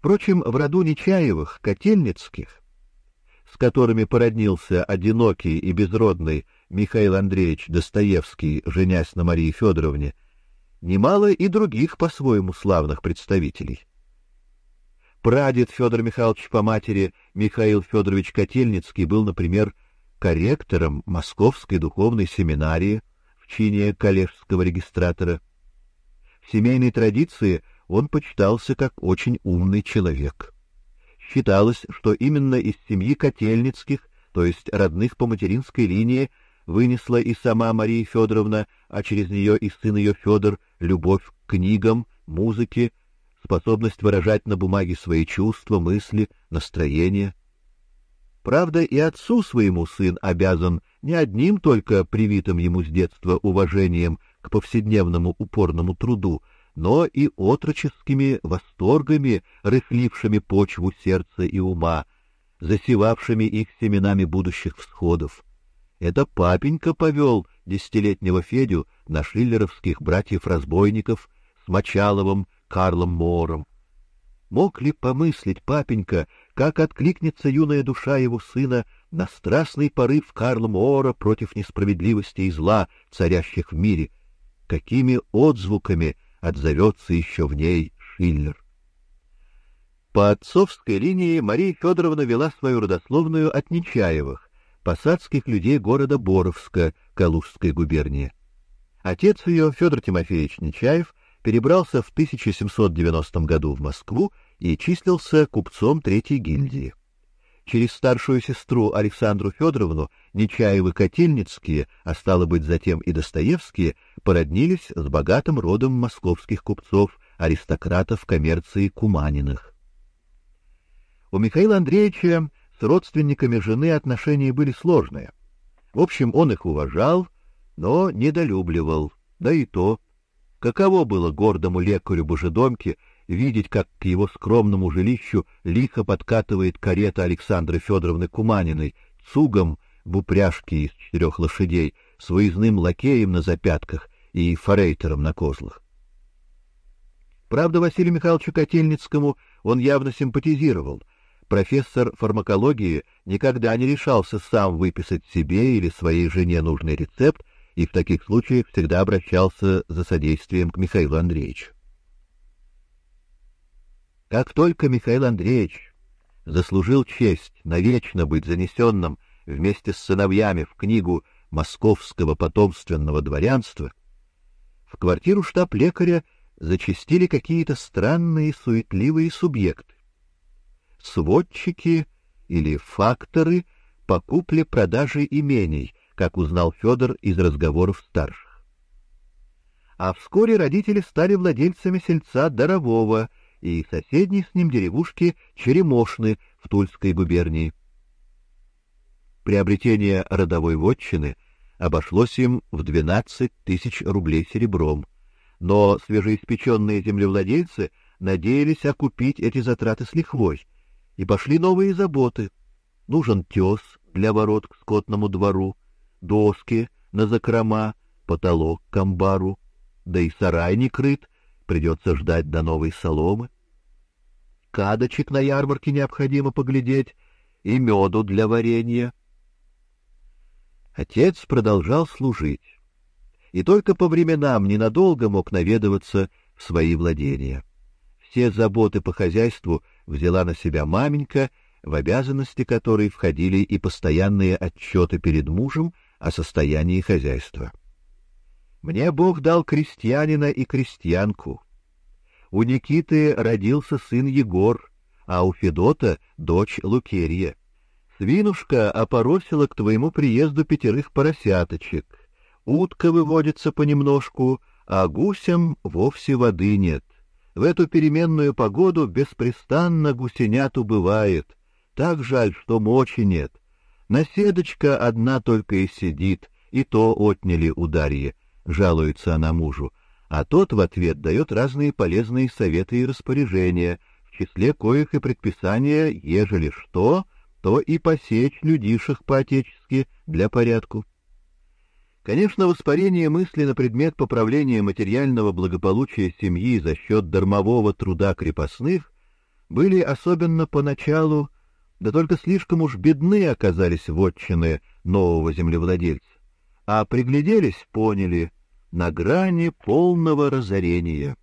Впрочем, в роду Нечаевых, Котельницких, с которыми породнился одинокий и безродный Михаил Андреевич Достоевский, женясь на Марии Федоровне, немало и других по-своему славных представителей. Прадед Федор Михайлович по матери Михаил Федорович Котельницкий был, например, корректором Московской духовной семинарии в чине коллежского регистратора. В семейной традиции он почитался как очень умный человек. Считалось, что именно из семьи Котельницких, то есть родных по материнской линии, вынесла и сама Мария Федоровна, а через нее и сын ее Федор любовь к книгам, музыке, способность выражать на бумаге свои чувства, мысли, настроения. Правда, и отцу своему сын обязан не одним только привитым ему с детства уважением к повседневному упорному труду, но и отроческими восторгами, рыхлившими почву сердца и ума, засевавшими их семенами будущих всходов. Это папенька повел десятилетнего Федю на шиллеровских братьев-разбойников с Мочаловым, Карлом Мором. Мог ли помыслить папенька, как откликнется юная душа его сына на страстный порыв Карла Моора против несправедливости и зла, царящих в мире? Какими отзвуками отзовется еще в ней Шиллер? По отцовской линии Мария Федоровна вела свою родословную от Нечаевых, посадских людей города Боровска Калужской губернии. Отец ее, Федор Тимофеевич Нечаев, перебрался в 1790 году в Москву и числился купцом третьей гильдии. Через старшую сестру Александру Федоровну Нечаевы-Котельницкие, а стало быть затем и Достоевские, породнились с богатым родом московских купцов, аристократов коммерции Куманиных. У Михаила Андреевича с родственниками жены отношения были сложные. В общем, он их уважал, но недолюбливал, да и то Каково было гордому лекарю Божедомки видеть, как к его скромному жилищу лихо подкатывает карета Александры Федоровны Куманиной, цугом в упряжке из четырех лошадей, с выездным лакеем на запятках и форейтером на козлах. Правда, Василию Михайловичу Котельницкому он явно симпатизировал. Профессор фармакологии никогда не решался сам выписать себе или своей жене нужный рецепт, и в таких случаях всегда обращался за содействием к Михаилу Андреевичу. Как только Михаил Андреевич заслужил честь навечно быть занесенным вместе с сыновьями в книгу московского потомственного дворянства, в квартиру штаб-лекаря зачастили какие-то странные суетливые субъекты. Сводчики или факторы по купле-продаже имений, как узнал Федор из разговоров старших. А вскоре родители стали владельцами сельца Дорового и соседней с ним деревушки Черемошны в Тульской губернии. Приобретение родовой вотчины обошлось им в двенадцать тысяч рублей серебром, но свежеиспеченные землевладельцы надеялись окупить эти затраты с лихвой, и пошли новые заботы. Нужен тес для ворот к скотному двору, доски на закрома, потолок к амбару, да и сарай не крыт, придется ждать до новой соломы. Кадочек на ярмарке необходимо поглядеть, и меду для варенья. Отец продолжал служить, и только по временам ненадолго мог наведываться в свои владения. Все заботы по хозяйству взяла на себя маменька, в обязанности которой входили и постоянные отчеты перед мужем о состоянии хозяйства. Мне Бог дал крестьянина и крестьянку. У Никиты родился сын Егор, а у Федота дочь Лукерья. Свинушка опоросила к твоему приезду пятерых поросяточек. Утка выводится понемножку, а гусям вовсе воды нет. В эту переменную погоду беспрестанно гусенят убывает. Так жаль, что мочи нет. Наседочка одна только и сидит, и то отняли у Дарьи, жалуется она мужу, а тот в ответ дает разные полезные советы и распоряжения, в числе коих и предписания, ежели что, то и посечь людишек по-отечески для порядку. Конечно, воспарение мысли на предмет поправления материального благополучия семьи за счет дармового труда крепостных были особенно поначалу, да только слишком уж бедны оказались вотчины нового землевладельца, а пригляделись, поняли, на грани полного разорения.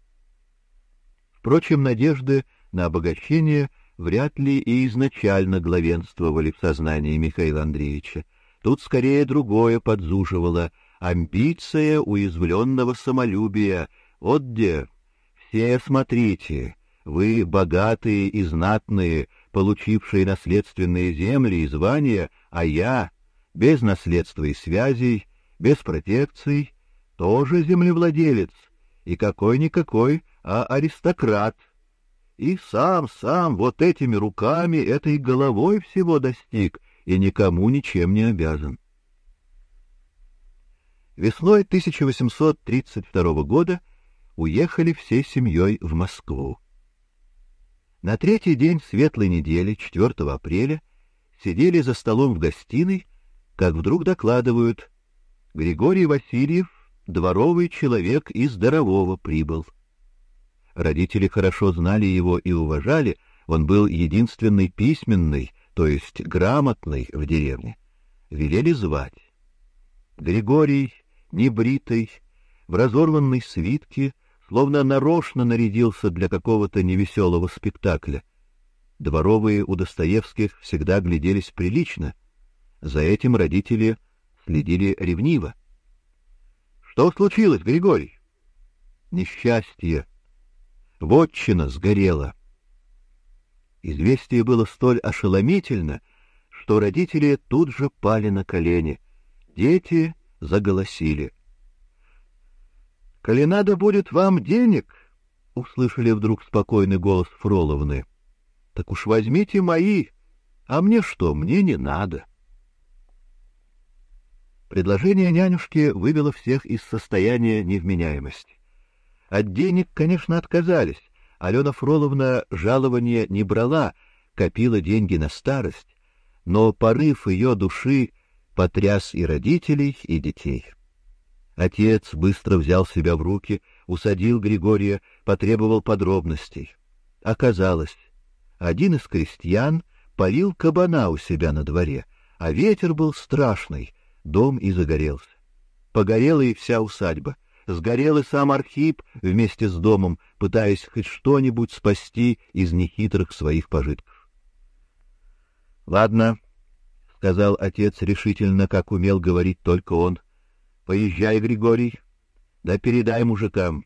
Впрочем, надежды на обогащение вряд ли и изначально главенствовали в сознании Михаила Андреевича. Тут скорее другое подзуживало — амбиция уязвленного самолюбия. Вот где. Все смотрите, вы богатые и знатные, получившие наследственные земли и звания, а я, без наследства и связей, без протекций, тоже землевладелец, и какой-никакой, а аристократ. И сам, сам вот этими руками, этой головой всего достиг, и никому ничем не обязан. Весной 1832 года уехали всей семьей в Москву. На третий день светлой недели, 4 апреля, сидели за столом в гостиной, как вдруг докладывают: Григорий Васильев, дворовый человек из Дарового прибыл. Родители хорошо знали его и уважали, он был единственный письменный, то есть грамотный в деревне. Велели звать. Григорий, небритый, в разорванной свитке, словно нарочно нарядился для какого-то невеселого спектакля. Дворовые у Достоевских всегда гляделись прилично. За этим родители следили ревниво. Что случилось, Григорий? Несчастье. Вотчина сгорела. Известие было столь ошеломительно, что родители тут же пали на колени. Дети заголосили. «Коли надо будет вам денег», — услышали вдруг спокойный голос Фроловны, — «так уж возьмите мои, а мне что, мне не надо». Предложение нянюшки вывело всех из состояния невменяемости. От денег, конечно, отказались. Алена Фроловна жалования не брала, копила деньги на старость, но порыв ее души потряс и родителей, и детей. Отец быстро взял себя в руки, усадил Григория, потребовал подробностей. Оказалось, один из крестьян полил кабана у себя на дворе, а ветер был страшный, дом и загорелся. Погорела и вся усадьба. Сгорел и сам Архип вместе с домом, пытаясь хоть что-нибудь спасти из нехитрых своих пожитков. — Ладно, — сказал отец решительно, как умел говорить только он. — Поезжай, Григорий, да передай мужикам.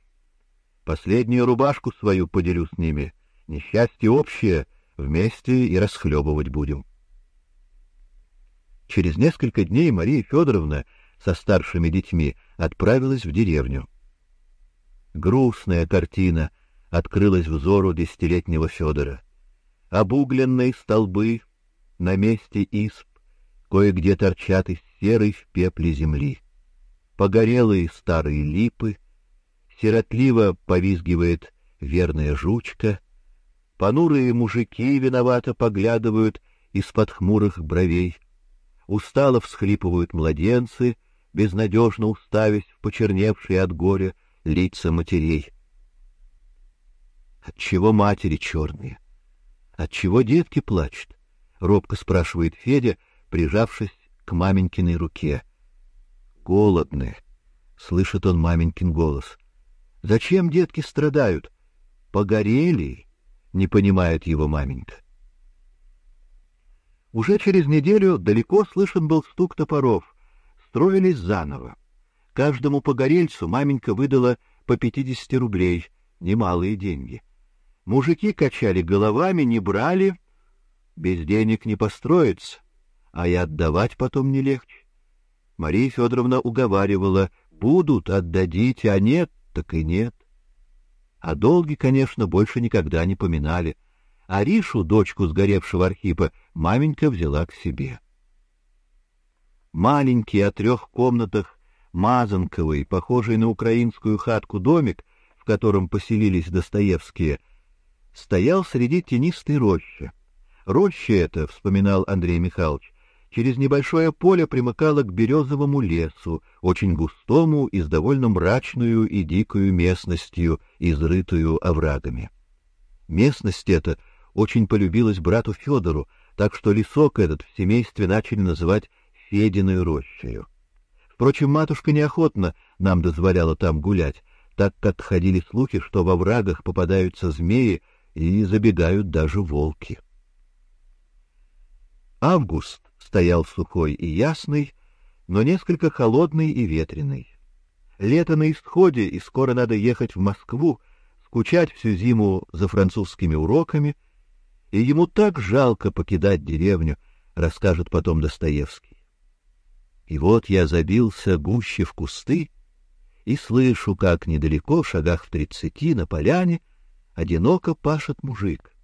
Последнюю рубашку свою поделю с ними. Несчастье общее, вместе и расхлебывать будем. Через несколько дней Мария Федоровна со старшими детьми отправилась в деревню. Грустная картина открылась взору десятилетнего Федора. Обугленные столбы на месте исп, кое-где торчат из серой в пепле земли. Погорелые старые липы, сиротливо повизгивает верная жучка, понурые мужики виновато поглядывают из-под хмурых бровей — устало всхлипывают младенцы, безнадежно уставясь в почерневшие от горя лица матерей. Отчего матери черные? Отчего детки плачут? робко спрашивает Федя, прижавшись к маменькиной руке. Голодны, слышит он маменькин голос. Зачем детки страдают? Погорели, не понимает его маменька. Уже через неделю далеко слышен был стук топоров. Строились заново. Каждому погорельцу маменька выдала по пятидесяти рублей, немалые деньги. Мужики качали головами, не брали. Без денег не построится, а и отдавать потом не легче. Мария Федоровна уговаривала: "Будут отдадите, а нет, так и нет". А долги, конечно, больше никогда не поминали. Аришу, дочку сгоревшего Архипа, маменька взяла к себе. Маленький о трех комнатах мазанковый, похожий на украинскую хатку домик, в котором поселились Достоевские, стоял среди тенистой рощи. Роща эта, вспоминал Андрей Михайлович, через небольшое поле примыкала к березовому лесу, очень густому и с довольно мрачную и дикую местностью, изрытую оврагами. Местность эта очень полюбилась брату Федору, так что лесок этот в семействе начали называть Фединой рощею. Впрочем, матушка неохотно нам дозволяла там гулять, так как ходили слухи, что во врагах попадаются змеи и забегают даже волки. Август стоял сухой и ясный, но несколько холодный и ветреный. Лето на исходе, и скоро надо ехать в Москву, скучать всю зиму за французскими уроками, и ему так жалко покидать деревню, расскажет потом Достоевский. И вот я забился гуще в кусты и слышу, как недалеко, в шагах в тридцати, на поляне, одиноко пашет мужик.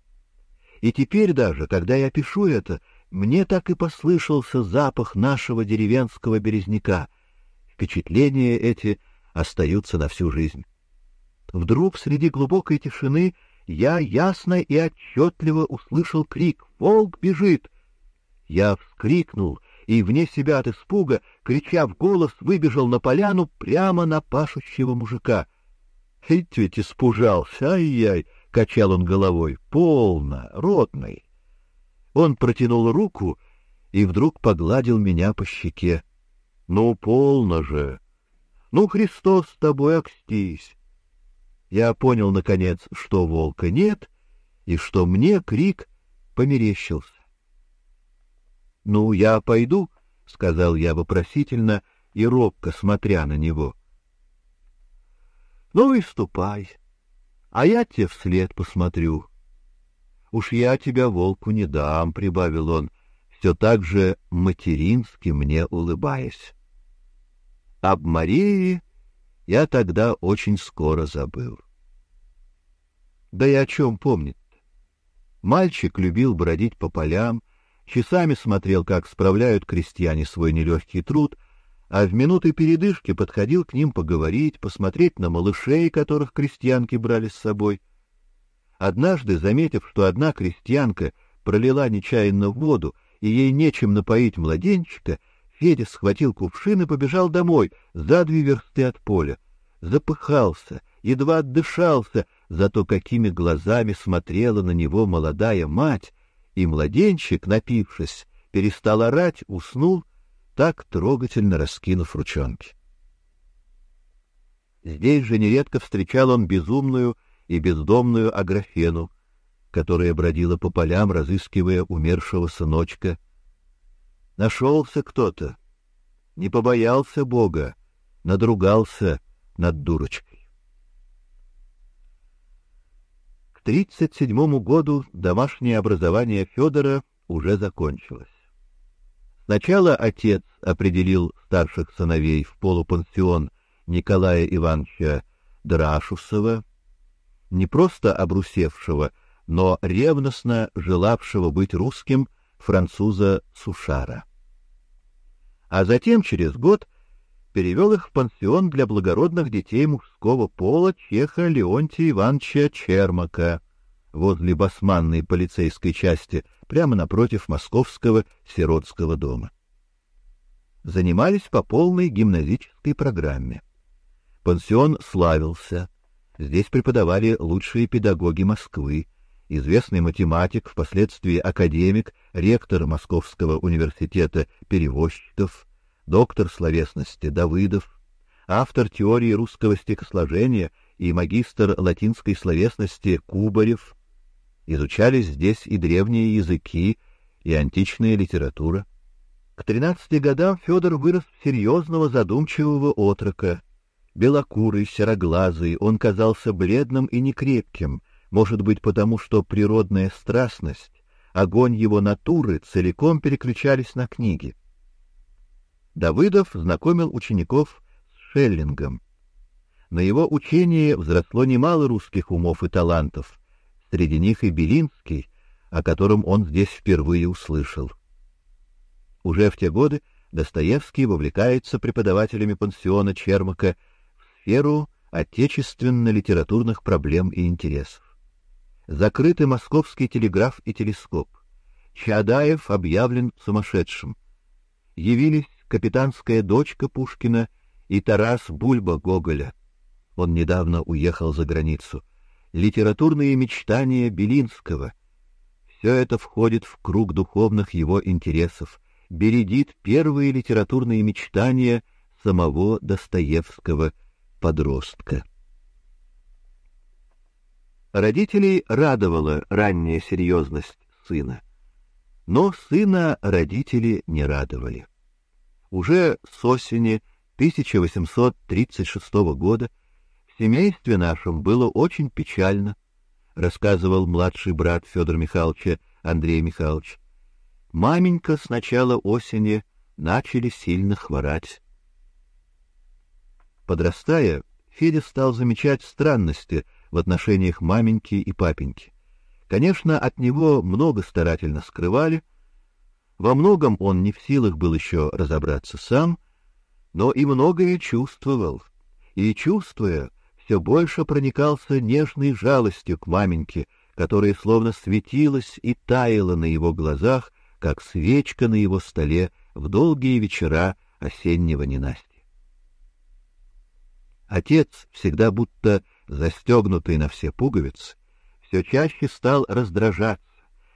И теперь даже, когда я пишу это, мне так и послышался запах нашего деревенского березняка. Впечатления эти остаются на всю жизнь. Вдруг среди глубокой тишины я ясно и отчетливо услышал крик «Волк бежит!». Я вскрикнул и, вне себя от испуга, крича в голос, выбежал на поляну прямо на пашущего мужика. — Ведь ведь испужался, ай-яй! — качал он головой. — Полно, ротный. Он протянул руку и вдруг погладил меня по щеке. — Ну, полно же! Ну, Христос с тобой окстись! Я понял, наконец, что волка нет, и что мне крик померещился. — Ну, я пойду, — сказал я вопросительно и робко смотря на него. — Ну и ступай, а я тебе вслед посмотрю. — Уж я тебя волку не дам, — прибавил он, все так же матерински мне улыбаясь. Об Марии я тогда очень скоро забыл. Да и о чем помнит? Мальчик любил бродить по полям, часами смотрел, как справляют крестьяне свой нелегкий труд, а в минуты передышки подходил к ним поговорить, посмотреть на малышей, которых крестьянки брали с собой. Однажды, заметив, что одна крестьянка пролила нечаянно воду, и ей нечем напоить младенчика, Федя схватил кувшин и побежал домой, за две версты от поля. Запыхался, едва отдышался, зато какими глазами смотрела на него молодая мать, и младенчик, напившись, перестал орать, уснул, так трогательно раскинув ручонки. Здесь же нередко встречал он безумную и бездомную Аграфену, которая бродила по полям, разыскивая умершего сыночка. Нашелся кто-то, не побоялся Бога, надругался над дурочкой. Тридцать седьмому году домашнее образование Федора уже закончилось. Сначала отец определил старших сыновей в полупансион Николая Ивановича Драшусова, не просто обрусевшего, но ревностно желавшего быть русским француза Сушара. А затем через год перевел их в пансион для благородных детей мужского пола чеха Леонтия Ивановича Чермака возле басманной полицейской части, прямо напротив московского сиротского дома. Занимались по полной гимназической программе. Пансион славился. Здесь преподавали лучшие педагоги Москвы, известный математик, впоследствии академик, ректор Московского университета перевозчиков, доктор словесности Давыдов, автор теории русского стихосложения и магистр латинской словесности Кубарев. Изучались здесь и древние языки, и античная литература. К тринадцати годам Федор вырос в серьезного задумчивого отрока. Белокурый, сероглазый, он казался бледным и некрепким, может быть, потому что природная страстность, огонь его натуры целиком переключались на книги. Давыдов знакомил учеников с Шеллингом. На его учении взросло немало русских умов и талантов, среди них и Белинский, о котором он здесь впервые услышал. Уже в те годы Достоевский вовлекается преподавателями пансиона Чермака в сферу отечественно-литературных проблем и интересов. Закрыты московский телеграф и телескоп. Чадаев объявлен сумасшедшим. Явились капитанская дочка Пушкина и Тарас Бульба Гоголя. Он недавно уехал за границу. Литературные мечтания Белинского, Все это входит в круг духовных его интересов, бередит первые литературные мечтания самого Достоевского подростка. Родителей радовала ранняя серьезность сына, но сына родители не радовали. Уже с осени 1836 года в семействе нашем было очень печально, рассказывал младший брат Федора Михайловича Андрей Михайлович. Маменька с начала осени начали сильно хворать. Подрастая, Федя стал замечать странности в отношениях маменьки и папеньки. Конечно, от него много старательно скрывали, во многом он не в силах был еще разобраться сам, но и многое чувствовал, и, чувствуя, все больше проникался нежной жалостью к маменьке, которая словно светилась и таяла на его глазах, как свечка на его столе в долгие вечера осеннего ненастья. Отец, всегда будто застегнутый на все пуговицы, все чаще стал раздражаться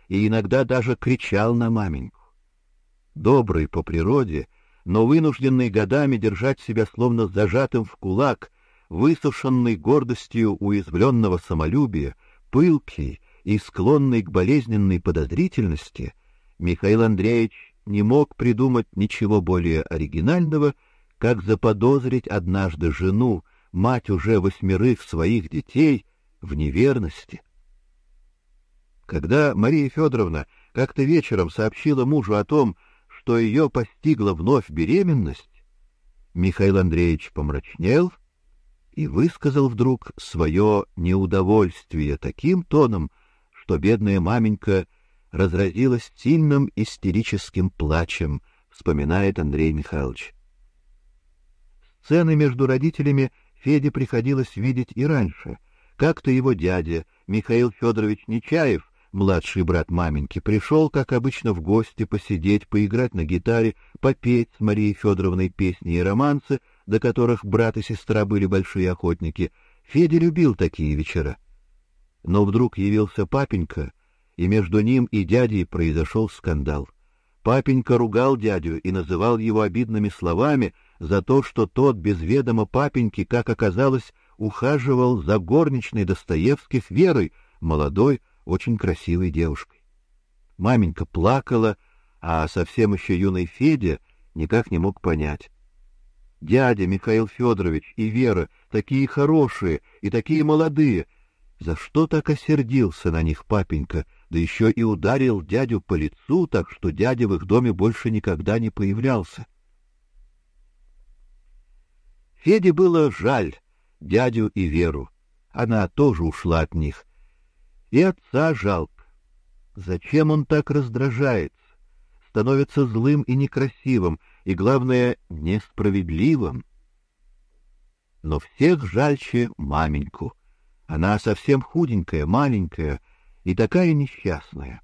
и иногда даже кричал на маменьку. Добрый по природе, но вынужденный годами держать себя словно зажатым в кулак, высушенный гордостью уязвленного самолюбия, пылкий и склонный к болезненной подозрительности, Михаил Андреевич не мог придумать ничего более оригинального, как заподозрить однажды жену, мать уже восьмерых своих детей, в неверности. Когда Мария Федоровна как-то вечером сообщила мужу о том, что ее постигла вновь беременность, Михаил Андреевич помрачнел и высказал вдруг свое неудовольствие таким тоном, что бедная маменька разразилась сильным истерическим плачем, вспоминает Андрей Михайлович. Сцены между родителями Феде приходилось видеть и раньше. Как-то его дядя Михаил Федорович Нечаев младший брат маменьки, пришел, как обычно, в гости посидеть, поиграть на гитаре, попеть с Марией Федоровной песни и романсы, до которых брат и сестра были большие охотники. Федя любил такие вечера. Но вдруг явился папенька, и между ним и дядей произошел скандал. Папенька ругал дядю и называл его обидными словами за то, что тот без ведома папеньки, как оказалось, ухаживал за горничной Достоевских Верой, молодой, очень красивой девушкой. Маменька плакала, а совсем еще юный Федя никак не мог понять. Дядя Михаил Федорович и Вера такие хорошие и такие молодые. За что так осердился на них папенька, да еще и ударил дядю по лицу, так что дядя в их доме больше никогда не появлялся. Феде было жаль дядю и Веру. Она тоже ушла от них, и отца жалко. Зачем он так раздражается? Становится злым и некрасивым, и, главное, несправедливым. Но всех жальче маменьку. Она совсем худенькая, маленькая и такая несчастная.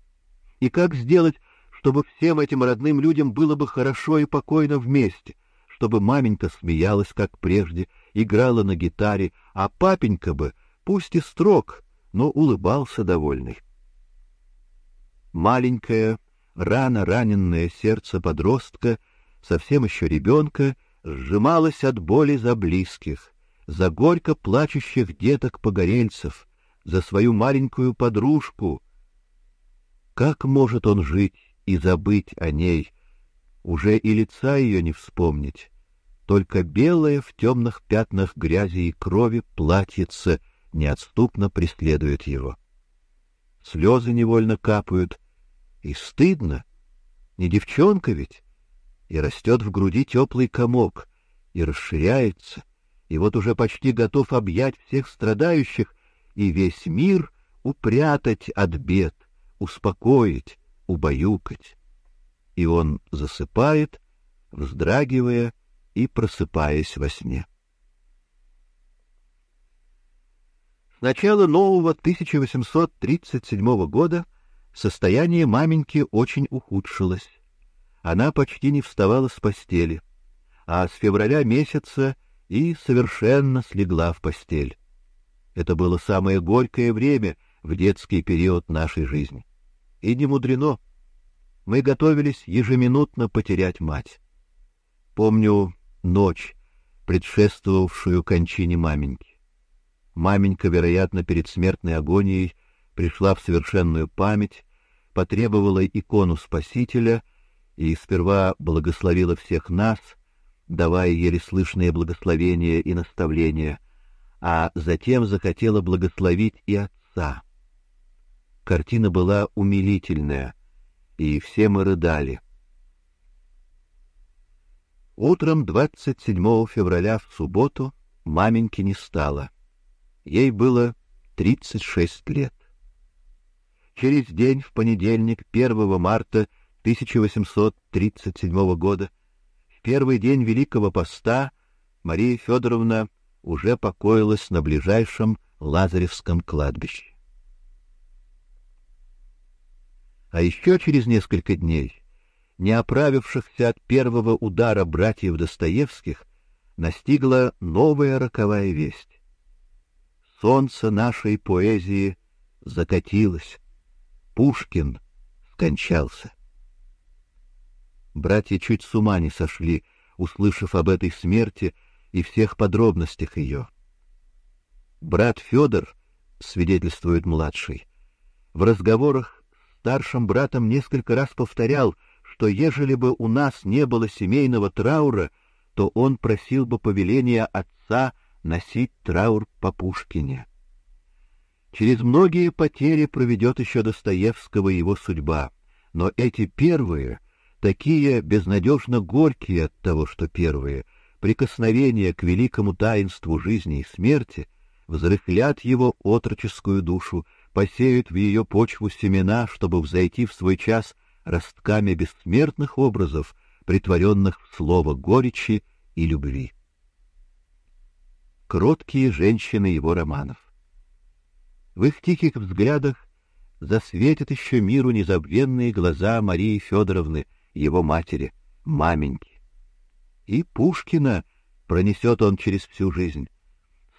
И как сделать, чтобы всем этим родным людям было бы хорошо и покойно вместе, чтобы маменька смеялась, как прежде, играла на гитаре, а папенька бы, пусть и строг, но улыбался довольный. Маленькое, рано раненное сердце подростка, совсем еще ребенка, сжималось от боли за близких, за горько плачущих деток-погорельцев, за свою маленькую подружку. Как может он жить и забыть о ней, уже и лица ее не вспомнить, только белое в темных пятнах грязи и крови платьице — неотступно преследует его. Слезы невольно капают, и стыдно. Не девчонка ведь, и растет в груди теплый комок, и расширяется, и вот уже почти готов объять всех страдающих и весь мир упрятать от бед, успокоить, убаюкать. И он засыпает, вздрагивая и просыпаясь во сне. С начала нового 1837 года состояние маменьки очень ухудшилось. Она почти не вставала с постели, а с февраля месяца и совершенно слегла в постель. Это было самое горькое время в детский период нашей жизни. И не мудрено. Мы готовились ежеминутно потерять мать. Помню ночь, предшествовавшую кончине маменьки. Маменька, вероятно, перед смертной агонией пришла в совершенную память, потребовала икону Спасителя и сперва благословила всех нас, давая еле слышные благословения и наставления, а затем захотела благословить и отца. Картина была умилительная, и все мы рыдали. Утром 27 февраля в субботу маменьки не стало. Ей было 36 лет. Через день, в понедельник, 1 марта 1837 года, в первый день Великого Поста, Мария Федоровна уже покоилась на ближайшем Лазаревском кладбище. А еще через несколько дней не оправившихся от первого удара братьев Достоевских, настигла новая роковая весть. Солнце нашей поэзии закатилось. Пушкин скончался. Братья чуть с ума не сошли, услышав об этой смерти и всех подробностях ее. Брат Федор, свидетельствует младший, в разговорах с старшим братом несколько раз повторял, что ежели бы у нас не было семейного траура, то он просил бы повеления отца носить траур по Пушкине. Через многие потери проведет еще Достоевского его судьба, но эти первые, такие безнадежно горькие от того, что первые, прикосновения к великому таинству жизни и смерти, взрыхлят его отроческую душу, посеют в ее почву семена, чтобы взойти в свой час ростками бессмертных образов, притворенных в слово горечи и любви. Кроткие женщины его романов. В их тихих взглядах засветят еще миру незабвенные глаза Марии Федоровны, его матери, маменьки. И Пушкина пронесет он через всю жизнь.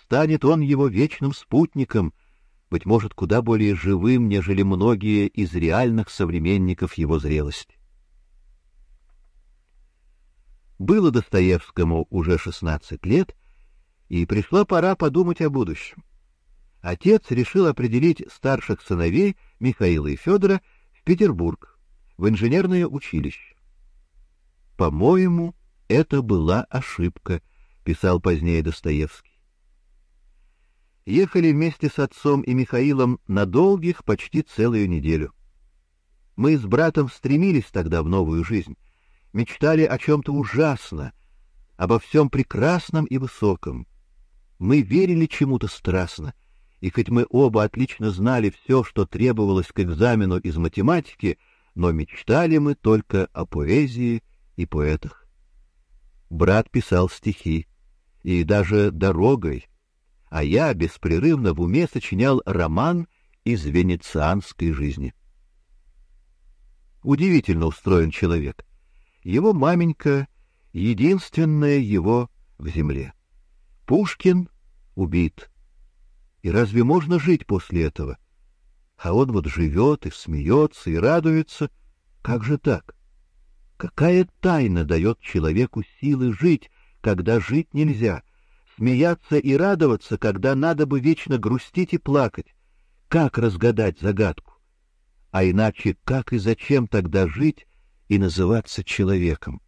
Станет он его вечным спутником — быть может, куда более живым, нежели многие из реальных современников его зрелости. Было Достоевскому уже шестнадцать лет, и пришла пора подумать о будущем. Отец решил определить старших сыновей Михаила и Федора в Петербург, в инженерное училище. По-моему, это была ошибка, писал позднее Достоевский ехали вместе с отцом и Михаилом на долгих, почти целую неделю. Мы с братом стремились тогда в новую жизнь, мечтали о чем-то ужасно, обо всем прекрасном и высоком. Мы верили чему-то страстно, и хоть мы оба отлично знали все, что требовалось к экзамену из математики, но мечтали мы только о поэзии и поэтах. Брат писал стихи, и даже дорогой а я беспрерывно в уме сочинял роман из венецианской жизни. Удивительно устроен человек. Его маменька — единственная его в земле. Пушкин убит. И разве можно жить после этого? А он вот живет и смеется, и радуется. Как же так? Какая тайна дает человеку силы жить, когда жить нельзя — смеяться и радоваться, когда надо бы вечно грустить и плакать. Как разгадать загадку? А иначе как и зачем тогда жить и называться человеком?